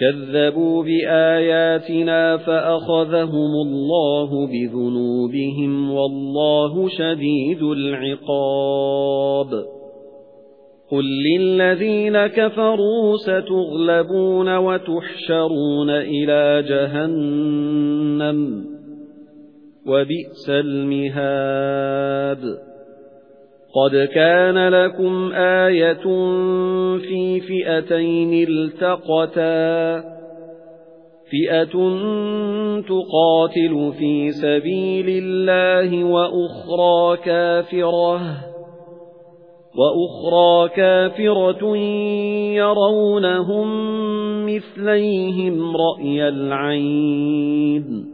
كَذَّبُوا بِآيَاتِنَا فَأَخَذَهُمُ اللَّهُ بِذُنُوبِهِمْ وَاللَّهُ شَدِيدُ الْعِقَابِ. قُل لِّلَّذِينَ كَفَرُوا سَتُغْلَبُونَ وَتُحْشَرُونَ إِلَى جَهَنَّمَ وَبِئْسَ الْمِهَادُ. قَدْ كَانَ لَكُمْ آيَةٌ فِي فِئَتَيْنِ الْتَقَتَا فِئَةٌ تُقَاتِلُ فِي سَبِيلِ اللَّهِ وَأُخْرَى كَافِرَةٌ وَأُخْرَى كَافِرَةٌ يَرَوْنَهُم مِّثْلَيْهِمْ رَأْيَ الْعَيْنِ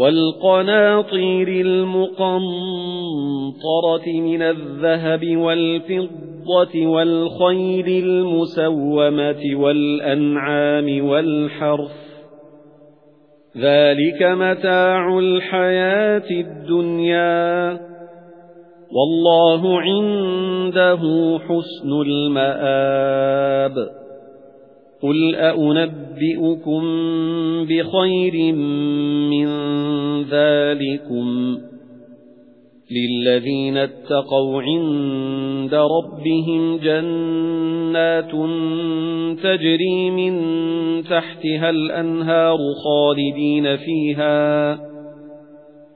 وَالْقَنَاطِيرِ الْمُقَنطَرَةِ مِنَ الذَّهَبِ وَالْفِضَّةِ وَالْخَيْلِ الْمُسَوَّمَةِ وَالْأَنْعَامِ وَالْحَرْثِ ذَلِكَ مَتَاعُ الْحَيَاةِ الدُّنْيَا وَاللَّهُ عِندَهُ حُسْنُ الْمَآبِ قُلْ أَؤُنَبِّئُكُم بِخَيْرٍ مِّن ذَلِكُمْ لِلَّذِينَ اتَّقَوْا عِندَ رَبِّهِمْ جَنَّاتٌ تَجْرِي مِن تَحْتِهَا الْأَنْهَارُ خَالِدِينَ فِيهَا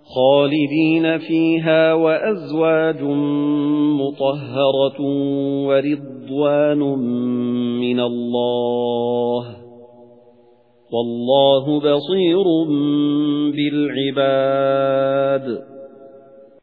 خَالِدِينَ فِيهَا وَأَزْوَاجٌ مُطَهَّرَةٌ وَرِضْوَانٌ مِنَ اللَّهِ وَاللَّهُ بَصِيرٌ بِالْعِبَادِ